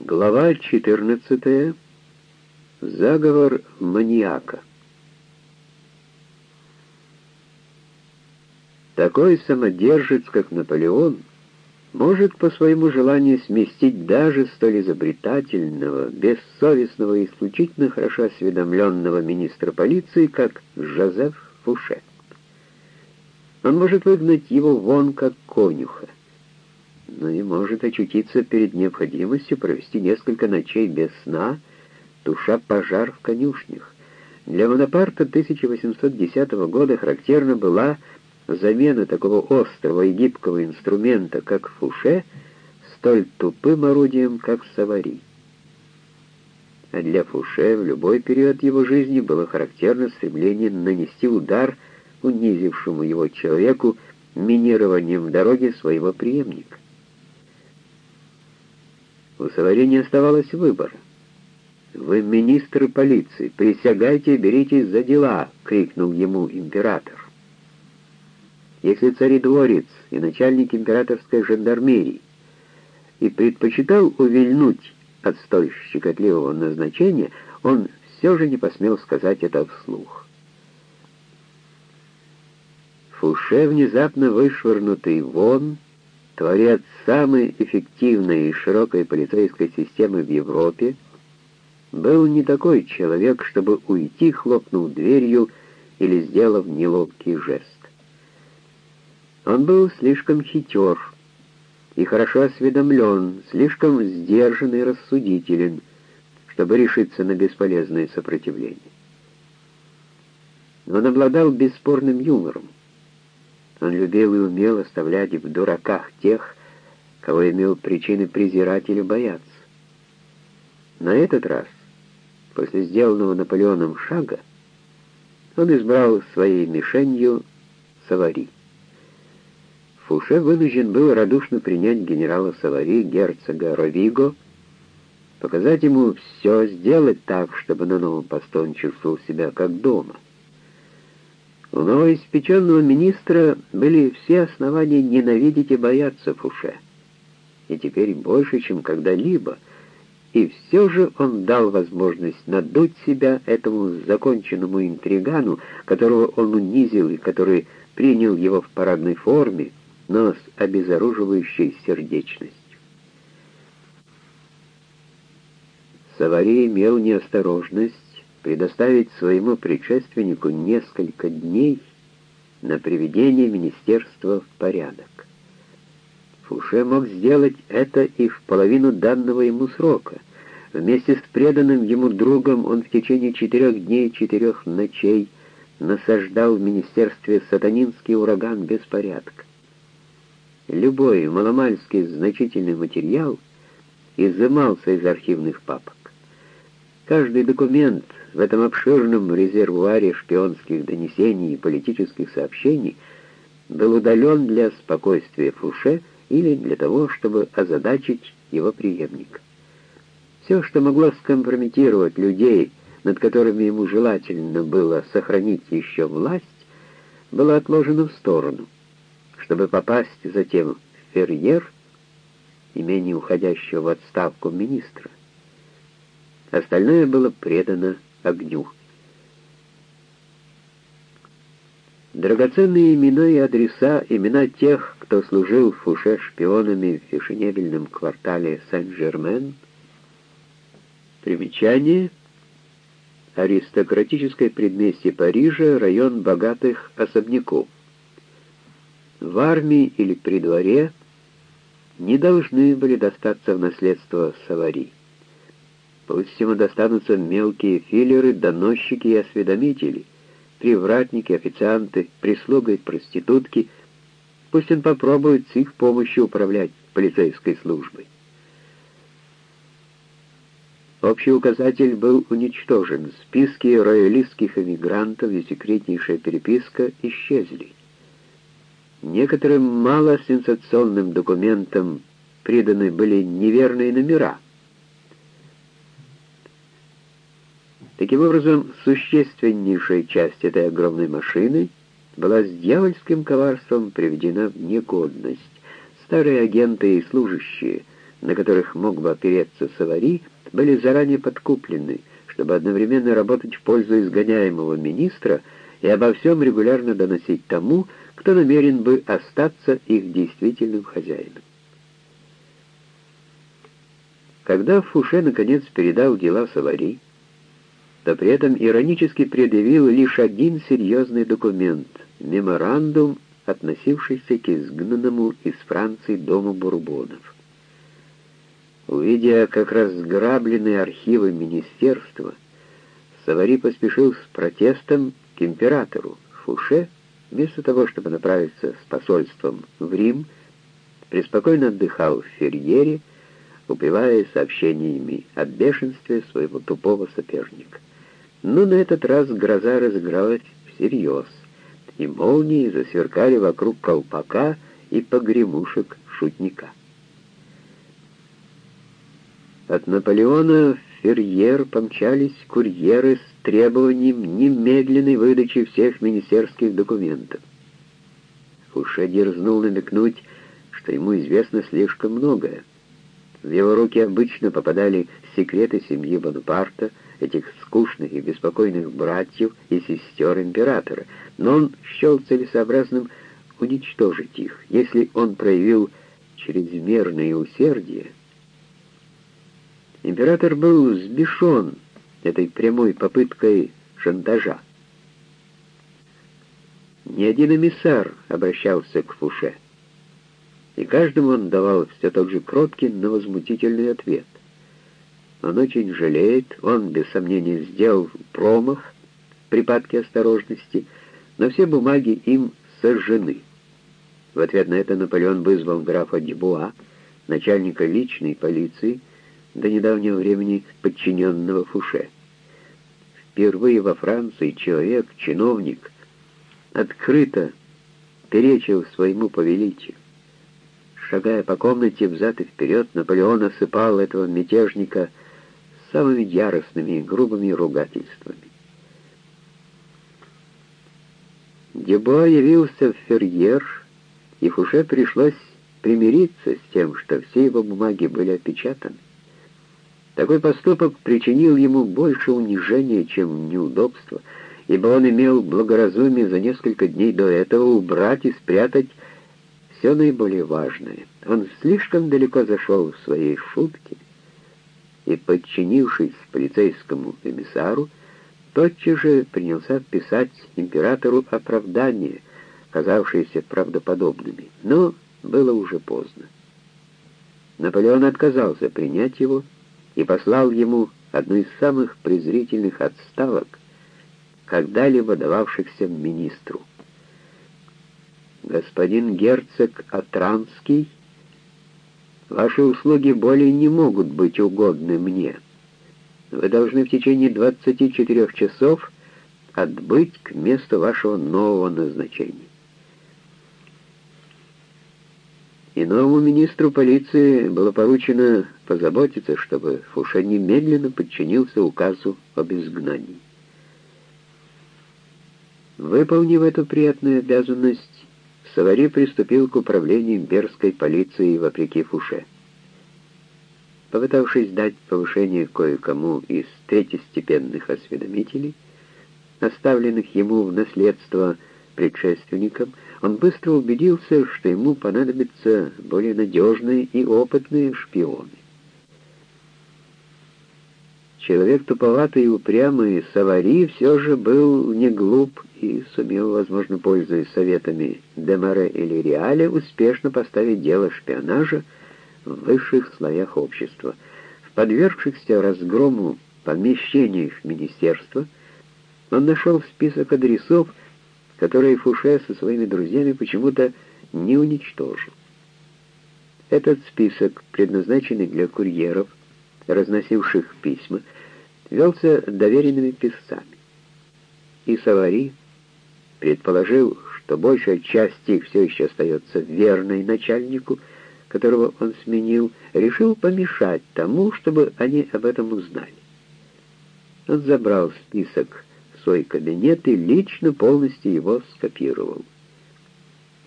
Глава 14. Заговор маньяка. Такой самодержец, как Наполеон, может по своему желанию сместить даже столь изобретательного, бессовестного и исключительно хорошо осведомленного министра полиции, как Жозеф Фуше. Он может выгнать его вон как конюха но и может очутиться перед необходимостью провести несколько ночей без сна, туша пожар в конюшнях. Для Бонапарта 1810 года характерна была замена такого острого и гибкого инструмента, как фуше, столь тупым орудием, как савари. А для Фуше в любой период его жизни было характерно стремление нанести удар унизившему его человеку минированием дороги своего преемника. У Савари не оставалось выбора. «Вы министр полиции, присягайте и беритесь за дела!» — крикнул ему император. Если царедворец и начальник императорской жандармерии и предпочитал увильнуть от столь щекотливого назначения, он все же не посмел сказать это вслух. Фуше, внезапно вышвырнутый вон, — творец самой эффективной и широкой полицейской системы в Европе, был не такой человек, чтобы уйти, хлопнув дверью или сделав неловкий жест. Он был слишком хитер и хорошо осведомлен, слишком сдержан и рассудителен, чтобы решиться на бесполезное сопротивление. Он обладал бесспорным юмором. Он любил и умел оставлять в дураках тех, кого имел причины презирать или бояться. На этот раз, после сделанного Наполеоном шага, он избрал своей мишенью Савари. Фуше вынужден был радушно принять генерала Савари, герцога Ровиго, показать ему все, сделать так, чтобы на новом посту он чувствовал себя как дома — у новоиспеченного министра были все основания ненавидеть и бояться Фуше. И теперь больше, чем когда-либо. И все же он дал возможность надуть себя этому законченному интригану, которого он унизил и который принял его в парадной форме, но с обезоруживающей сердечностью. Савари имел неосторожность предоставить своему предшественнику несколько дней на приведение министерства в порядок. Фуше мог сделать это и в половину данного ему срока. Вместе с преданным ему другом он в течение четырех дней и четырех ночей насаждал в министерстве сатанинский ураган беспорядка. Любой маломальский значительный материал изымался из архивных папок. Каждый документ в этом обширном резервуаре шпионских донесений и политических сообщений был удален для спокойствия Фуше или для того, чтобы озадачить его преемника. Все, что могло скомпрометировать людей, над которыми ему желательно было сохранить еще власть, было отложено в сторону, чтобы попасть затем в Ферьер, имение уходящего в отставку министра. Остальное было предано огню. Драгоценные имена и адреса, имена тех, кто служил в Фуше шпионами в фешенебельном квартале Сен-Жермен. Примечание. Аристократическое предместье Парижа, район богатых особняков. В армии или при дворе не должны были достаться в наследство Савари. Пусть ему достанутся мелкие филлеры, доносчики и осведомители, привратники, официанты, прислуга и проститутки. Пусть он попробует с их помощью управлять полицейской службой. Общий указатель был уничтожен. Списки роялистских эмигрантов и секретнейшая переписка исчезли. Некоторым малосенсационным документам приданы были неверные номера — Таким образом, существеннейшая часть этой огромной машины была с дьявольским коварством приведена в негодность. Старые агенты и служащие, на которых мог бы опереться Савари, были заранее подкуплены, чтобы одновременно работать в пользу изгоняемого министра и обо всем регулярно доносить тому, кто намерен бы остаться их действительным хозяином. Когда Фуше наконец передал дела Савари, то при этом иронически предъявил лишь один серьезный документ — меморандум, относившийся к изгнанному из Франции дому Бурбонов. Увидя как разграбленные архивы министерства, Савари поспешил с протестом к императору. Фуше, вместо того, чтобы направиться с посольством в Рим, преспокойно отдыхал в Ферьере, упивая сообщениями о бешенстве своего тупого соперника. Но на этот раз гроза разыгралась всерьез, и молнии засверкали вокруг колпака и погремушек шутника. От Наполеона в Ферьер помчались курьеры с требованием немедленной выдачи всех министерских документов. Фуше дерзнул намекнуть, что ему известно слишком многое. В его руки обычно попадали секреты семьи Бонапарта, этих скучных и беспокойных братьев и сестер императора, но он счел целесообразным уничтожить их. Если он проявил чрезмерное усердие, Император был сбешен этой прямой попыткой шантажа. Ни один эмиссар обращался к Фуше, и каждому он давал все тот же кроткий, но возмутительный ответ. Он очень жалеет, он, без сомнения, сделал промах в припадке осторожности, но все бумаги им сожжены. В ответ на это Наполеон вызвал графа Дебуа, начальника личной полиции, до недавнего времени подчиненного Фуше. Впервые во Франции человек, чиновник, открыто перечил своему повелителю. Шагая по комнате взад и вперед, Наполеон осыпал этого мятежника самыми яростными и грубыми ругательствами. Дебуа явился в Ферьер, и Фуше пришлось примириться с тем, что все его бумаги были опечатаны. Такой поступок причинил ему больше унижения, чем неудобства, ибо он имел благоразумие за несколько дней до этого убрать и спрятать все наиболее важное. Он слишком далеко зашел в своей шутке и, подчинившись полицейскому комиссару, тотчас же принялся писать императору оправдания, казавшиеся правдоподобными. Но было уже поздно. Наполеон отказался принять его, и послал ему одну из самых презрительных отставок, когда-либо дававшихся министру. «Господин герцог Атранский, ваши услуги более не могут быть угодны мне. Вы должны в течение 24 часов отбыть к месту вашего нового назначения. И новому министру полиции было поручено позаботиться, чтобы Фуше немедленно подчинился указу об изгнании. Выполнив эту приятную обязанность, Савари приступил к управлению имперской полицией вопреки Фуше. Попытавшись дать повышение кое-кому из третьестепенных осведомителей, оставленных ему в наследство предшественником, он быстро убедился, что ему понадобятся более надежные и опытные шпионы. Человек туповатый и упрямый Савари все же был не глуп и сумел, возможно, пользуясь советами Демаре или Реале, успешно поставить дело шпионажа в высших слоях общества. В подвергшихся разгрому помещениях министерства он нашел список адресов, которые Фуше со своими друзьями почему-то не уничтожил. Этот список, предназначенный для курьеров, разносивших письма, велся доверенными писцами. И Савари, предположил, что большая часть их все еще остается верной начальнику, которого он сменил, решил помешать тому, чтобы они об этом узнали. Он забрал список свой кабинет и лично полностью его скопировал.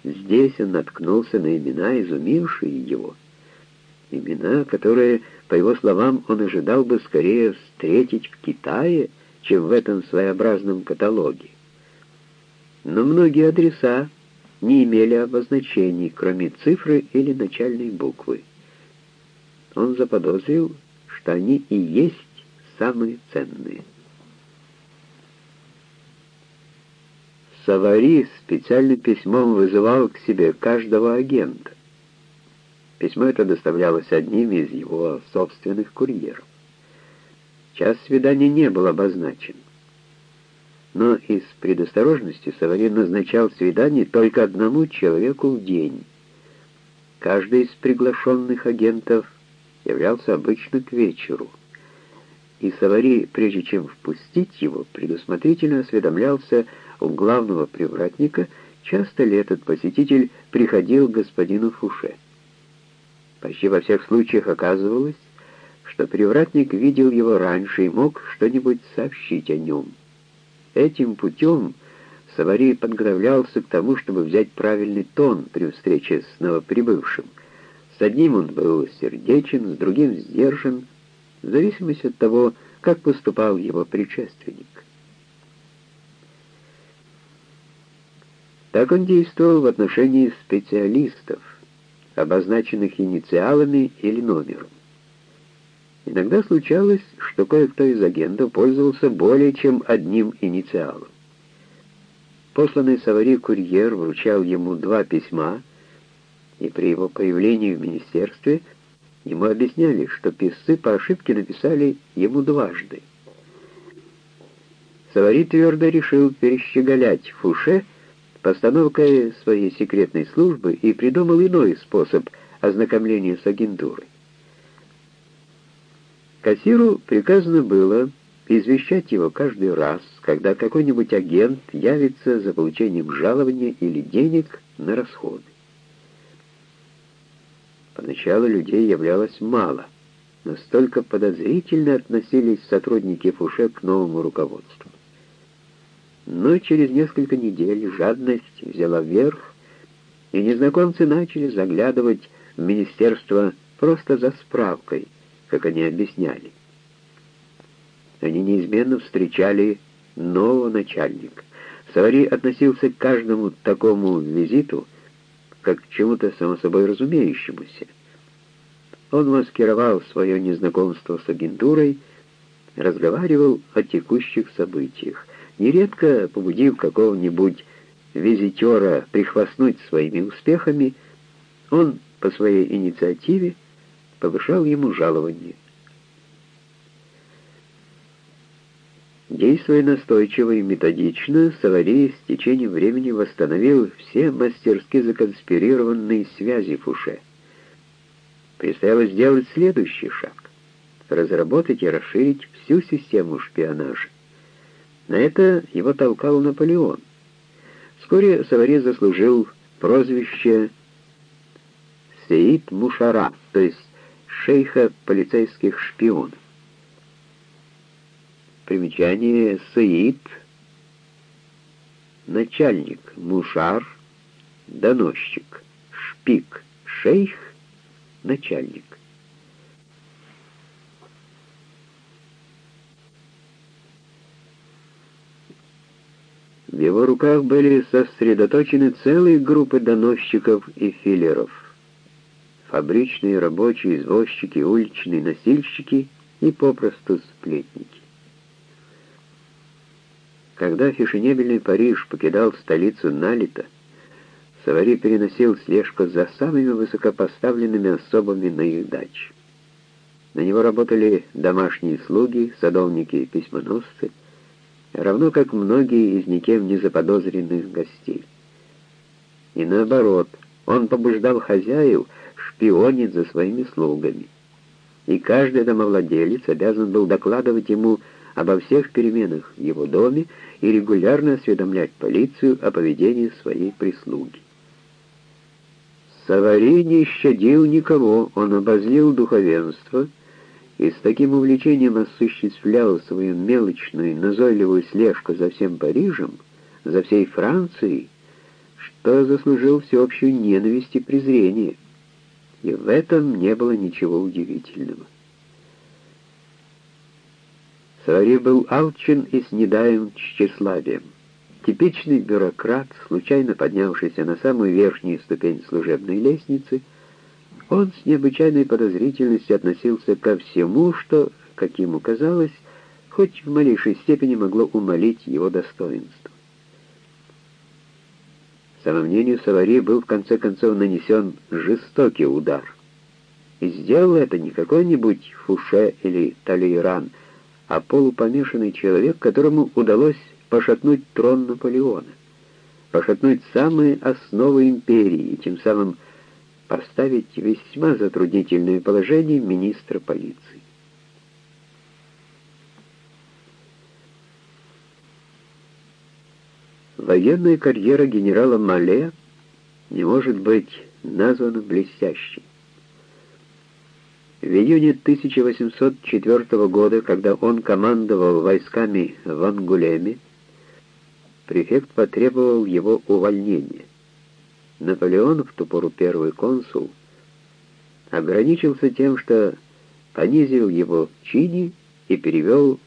Здесь он наткнулся на имена, изумившие его. Имена, которые, по его словам, он ожидал бы скорее встретить в Китае, чем в этом своеобразном каталоге. Но многие адреса не имели обозначений, кроме цифры или начальной буквы. Он заподозрил, что они и есть самые ценные. Савари специальным письмом вызывал к себе каждого агента. Письмо это доставлялось одним из его собственных курьеров. Час свидания не был обозначен. Но из предосторожности Савари назначал свидание только одному человеку в день. Каждый из приглашенных агентов являлся обычно к вечеру. И Савари, прежде чем впустить его, предусмотрительно осведомлялся у главного привратника, часто ли этот посетитель приходил к господину Фуше. Почти во всех случаях оказывалось, что привратник видел его раньше и мог что-нибудь сообщить о нем. Этим путем Савари подготовлялся к тому, чтобы взять правильный тон при встрече с новоприбывшим. С одним он был сердечен, с другим сдержан, в зависимости от того, как поступал его предшественник. Так он действовал в отношении специалистов, обозначенных инициалами или номером. Иногда случалось, что кое-кто из агентов пользовался более чем одним инициалом. Посланный Савари курьер вручал ему два письма, и при его появлении в министерстве ему объясняли, что писцы по ошибке написали ему дважды. Савари твердо решил перещеголять Фуше, постановкой своей секретной службы и придумал иной способ ознакомления с агентурой. Кассиру приказано было извещать его каждый раз, когда какой-нибудь агент явится за получением жалования или денег на расходы. Поначалу людей являлось мало, настолько подозрительно относились сотрудники Фуше к новому руководству. Но через несколько недель жадность взяла верх, и незнакомцы начали заглядывать в министерство просто за справкой, как они объясняли. Они неизменно встречали нового начальника. Савари относился к каждому такому визиту как к чему-то само собой разумеющемуся. Он маскировал свое незнакомство с агентурой, разговаривал о текущих событиях нередко побудив какого-нибудь визитера прихвастнуть своими успехами, он по своей инициативе повышал ему жалование. Действуя настойчиво и методично, Саварий с течением времени восстановил все мастерски законспирированные связи Фуше. Предстояло сделать следующий шаг — разработать и расширить всю систему шпионажа. На это его толкал Наполеон. Вскоре Савари заслужил прозвище Сеид Мушара, то есть шейха полицейских шпионов. Примечание. Саид — начальник, Мушар — доносчик, шпик, шейх — начальник. В его руках были сосредоточены целые группы доносчиков и филлеров. Фабричные рабочие, извозчики, уличные носильщики и попросту сплетники. Когда фешенебельный Париж покидал столицу налито, Савари переносил слежку за самыми высокопоставленными особами на их даче. На него работали домашние слуги, садовники и письмоносцы, равно как многие из никем не заподозренных гостей. И наоборот, он побуждал хозяев шпионить за своими слугами. И каждый домовладелец обязан был докладывать ему обо всех переменах в его доме и регулярно осведомлять полицию о поведении своей прислуги. Савари не щадил никого, он обозлил духовенство — и с таким увлечением осуществлял свою мелочную, назойливую слежку за всем Парижем, за всей Францией, что заслужил всеобщую ненависть и презрение. И в этом не было ничего удивительного. Савари был алчен и с недаем тщеславием. Типичный бюрократ, случайно поднявшийся на самую верхнюю ступень служебной лестницы, он с необычайной подозрительностью относился ко всему, что, как ему казалось, хоть в малейшей степени могло умолить его достоинство. Самомнению Савари был в конце концов нанесен жестокий удар. И сделал это не какой-нибудь Фуше или Талейран, а полупомешанный человек, которому удалось пошатнуть трон Наполеона, пошатнуть самые основы империи и тем самым поставить весьма затруднительное положение министра полиции. Военная карьера генерала Мале не может быть названа блестящей. В июне 1804 года, когда он командовал войсками в Ангулеме, префект потребовал его увольнения. Наполеон, в ту пору первый консул, ограничился тем, что понизил его в чине и перевел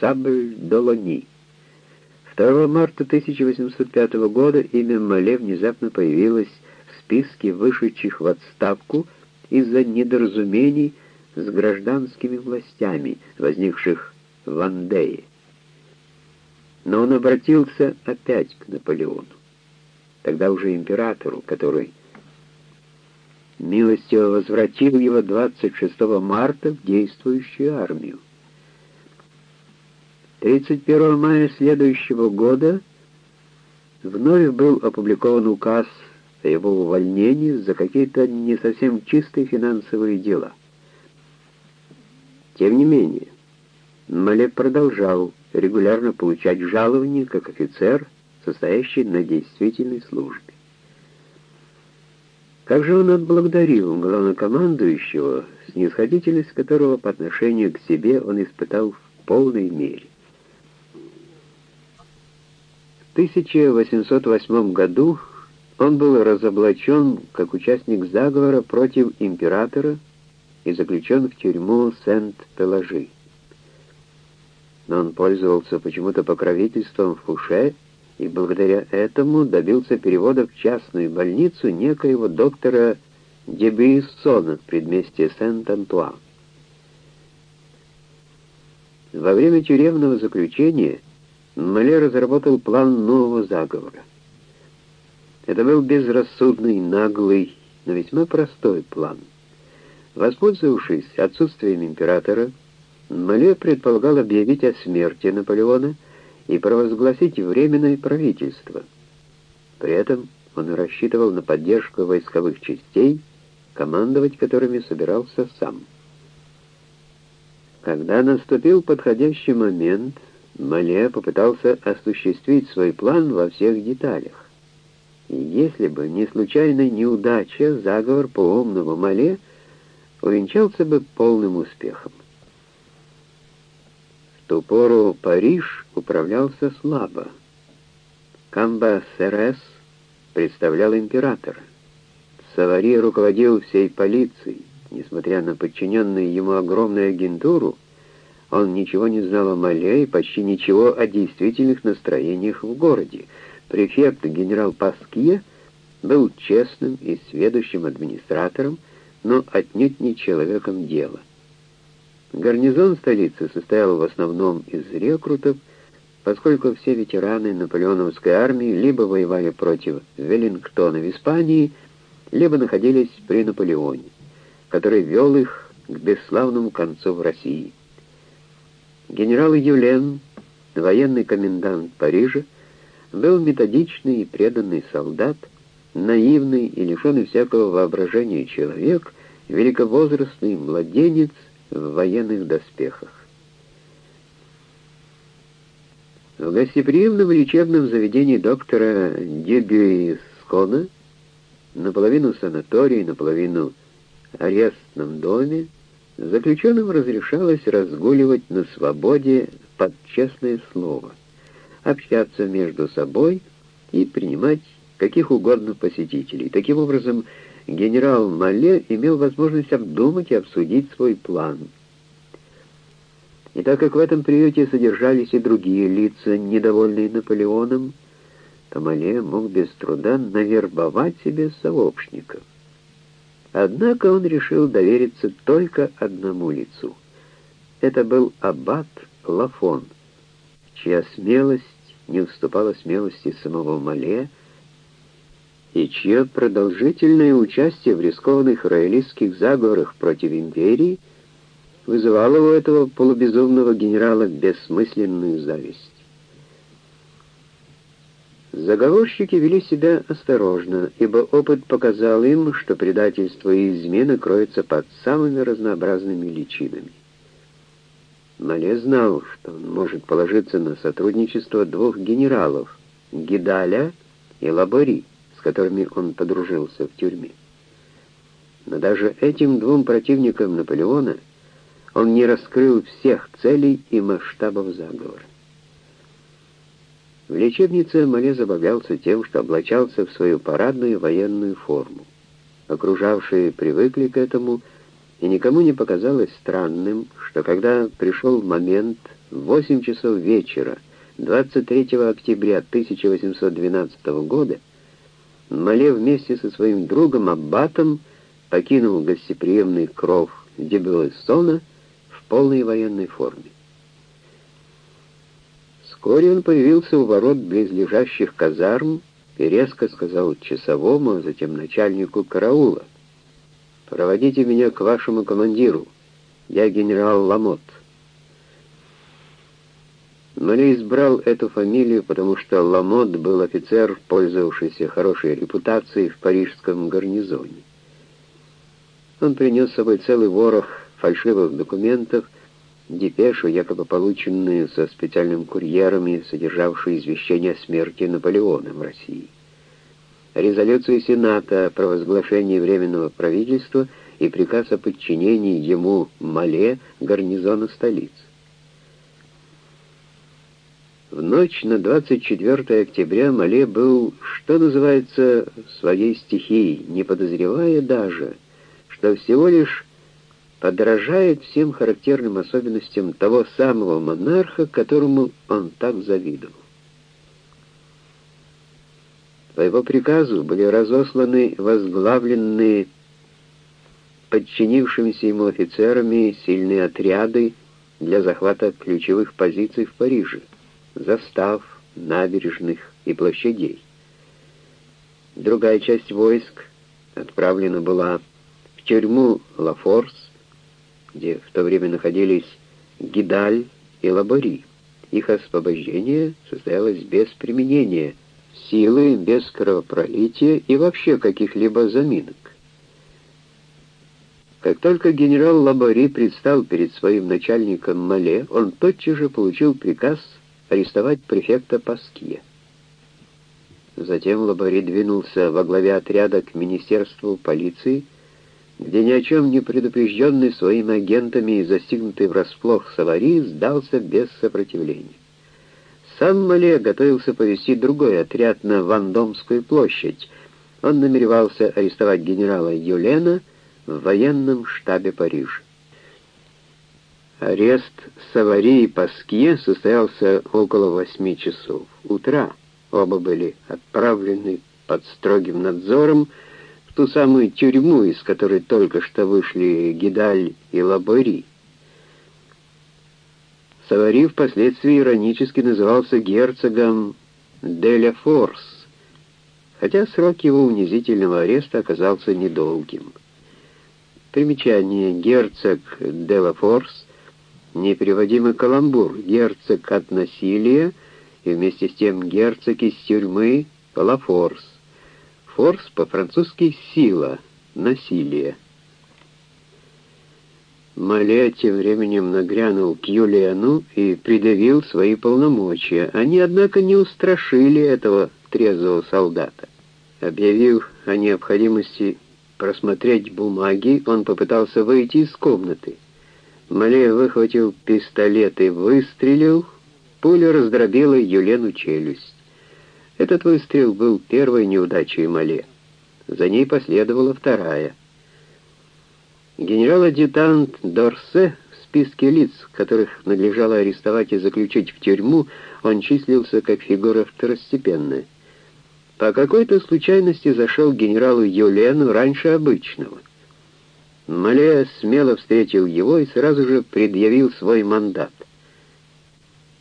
Сабль Долони. 2 марта 1805 года имя Мале внезапно появилось в списке вышедших в отставку из-за недоразумений с гражданскими властями, возникших в Андее. Но он обратился опять к Наполеону, тогда уже императору, который милостиво возвратил его 26 марта в действующую армию. 31 мая следующего года вновь был опубликован указ о его увольнении за какие-то не совсем чистые финансовые дела. Тем не менее, Мале продолжал регулярно получать жалование как офицер, состоящий на действительной службе. Как же он отблагодарил главнокомандующего, снисходительность которого по отношению к себе он испытал в полной мере. 1808 году он был разоблачен как участник заговора против императора и заключен в тюрьму Сент-Пеложи. Но он пользовался почему-то покровительством Фуше и благодаря этому добился перевода в частную больницу некоего доктора Дебюйсона в предместье Сент-Антуан. Во время тюремного заключения Мале разработал план нового заговора. Это был безрассудный, наглый, но весьма простой план. Воспользовавшись отсутствием императора, Мале предполагал объявить о смерти Наполеона и провозгласить временное правительство. При этом он рассчитывал на поддержку войсковых частей, командовать которыми собирался сам. Когда наступил подходящий момент, Мале попытался осуществить свой план во всех деталях. И если бы не случайная неудача, заговор по умному Мале увенчался бы полным успехом. В ту пору Париж управлялся слабо. Камба Серес представлял императора. Савари руководил всей полицией. Несмотря на подчиненную ему огромную агентуру, он ничего не знал о Мале и почти ничего о действительных настроениях в городе. Префект генерал Паскье был честным и сведущим администратором, но отнюдь не человеком дела. Гарнизон столицы состоял в основном из рекрутов, поскольку все ветераны наполеоновской армии либо воевали против Веллингтона в Испании, либо находились при Наполеоне, который вел их к бесславному концу в России. Генерал Юлен, военный комендант Парижа, был методичный и преданный солдат, наивный и лишенный всякого воображения человек, великовозрастный младенец в военных доспехах. В гостеприимном лечебном заведении доктора Дебюискона, наполовину санатории, наполовину арестном доме, Заключенным разрешалось разгуливать на свободе под честное слово, общаться между собой и принимать каких угодно посетителей. Таким образом, генерал Мале имел возможность обдумать и обсудить свой план. И так как в этом приюте содержались и другие лица, недовольные Наполеоном, то Мале мог без труда навербовать себе сообщников. Однако он решил довериться только одному лицу. Это был аббат Лафон, чья смелость не уступала смелости самого Мале, и чье продолжительное участие в рискованных роялистских заговорах против империи вызывало у этого полубезумного генерала бессмысленную зависть. Заговорщики вели себя осторожно, ибо опыт показал им, что предательство и измена кроются под самыми разнообразными личинами. Мале знал, что он может положиться на сотрудничество двух генералов — Гидаля и Лабори, с которыми он подружился в тюрьме. Но даже этим двум противникам Наполеона он не раскрыл всех целей и масштабов заговора. В лечебнице Мале забавлялся тем, что облачался в свою парадную военную форму. Окружавшие привыкли к этому — и никому не показалось странным, что когда пришел момент в 8 часов вечера 23 октября 1812 года, Мале вместе со своим другом Аббатом покинул гостеприимный кров Дебелессона в полной военной форме. Вскоре он появился у ворот близлежащих казарм и резко сказал часовому, а затем начальнику караула, Проводите меня к вашему командиру. Я генерал Ламот. Ноли избрал эту фамилию, потому что Ламот был офицер, пользовавшийся хорошей репутацией в парижском гарнизоне. Он принес с собой целый ворох фальшивых документов, депешу, якобы полученную со специальным курьером и содержавшую извещение о смерти Наполеона в России резолюцию Сената о провозглашении Временного правительства и приказ о подчинении ему Мале гарнизона столицы. В ночь на 24 октября Мале был, что называется, своей стихией, не подозревая даже, что всего лишь подражает всем характерным особенностям того самого монарха, которому он так завидовал. По его приказу были разосланы возглавленные подчинившимся ему офицерами сильные отряды для захвата ключевых позиций в Париже, застав, набережных и площадей. Другая часть войск отправлена была в тюрьму Лафорс, где в то время находились Гидаль и Лабори. Их освобождение состоялось без применения силы, без кровопролития и вообще каких-либо заминок. Как только генерал Лабори предстал перед своим начальником Мале, он тотчас же получил приказ арестовать префекта Паскье. Затем Лабори двинулся во главе отряда к Министерству полиции, где ни о чем не предупрежденный своими агентами и застигнутый врасплох Савари сдался без сопротивления. Сам Мале готовился повести другой отряд на Вандомскую площадь. Он намеревался арестовать генерала Юлена в военном штабе Парижа. Арест Савари и Паскье состоялся около восьми часов утра. Оба были отправлены под строгим надзором ту самую тюрьму, из которой только что вышли Гидаль и Лабори. Савари впоследствии иронически назывался герцогом Деля Форс, хотя срок его унизительного ареста оказался недолгим. Примечание «герцог Деля Форс» — непереводимый каламбур, герцог от насилия и вместе с тем герцог из тюрьмы Лафорс. Форс по-французски «сила», «насилие». Мале тем временем нагрянул к Юлиану и придавил свои полномочия. Они, однако, не устрашили этого трезвого солдата. Объявив о необходимости просмотреть бумаги, он попытался выйти из комнаты. Мале выхватил пистолет и выстрелил. Пуля раздробила Юлену челюсть. Этот выстрел был первой неудачей Мале. за ней последовала вторая. Генерал-адъютант Дорсе в списке лиц, которых надлежало арестовать и заключить в тюрьму, он числился как фигура второстепенная. По какой-то случайности зашел генералу Юлену раньше обычного. Мале смело встретил его и сразу же предъявил свой мандат.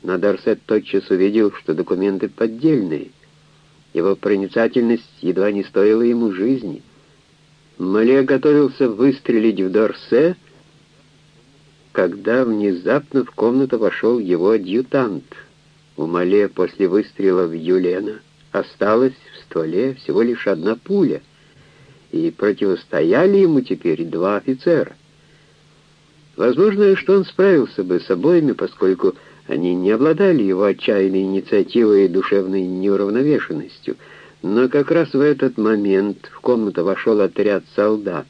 Но Дорсет тотчас увидел, что документы поддельные. Его проницательность едва не стоила ему жизни. Мале готовился выстрелить в Дорсе, когда внезапно в комнату вошел его адъютант. У Мале после выстрела в Юлена осталась в стволе всего лишь одна пуля, и противостояли ему теперь два офицера. Возможно, что он справился бы с обоими, поскольку они не обладали его отчаянной инициативой и душевной неуравновешенностью, но как раз в этот момент в комнату вошел отряд солдат.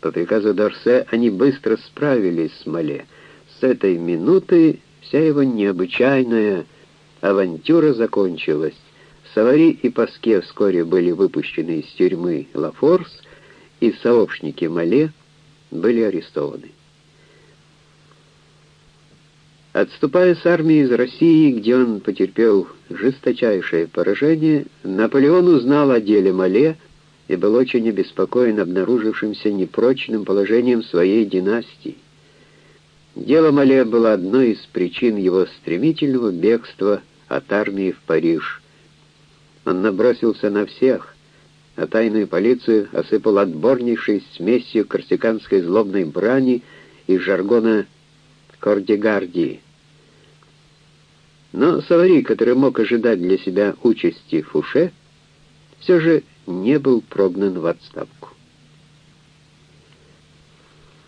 По приказу Дорсе они быстро справились с Мале. С этой минуты вся его необычайная авантюра закончилась. Савари и Паске вскоре были выпущены из тюрьмы Лафорс, и сообщники Мале были арестованы. Отступая с армией из России, где он потерпел жесточайшее поражение, Наполеон узнал о деле Мале и был очень обеспокоен обнаружившимся непрочным положением своей династии. Дело Мале было одной из причин его стремительного бегства от армии в Париж. Он набросился на всех, а тайную полицию осыпал отборнейшей смесью корсиканской злобной брани и жаргона Кордигардии. Но Савари, который мог ожидать для себя участи Фуше, все же не был прогнан в отставку.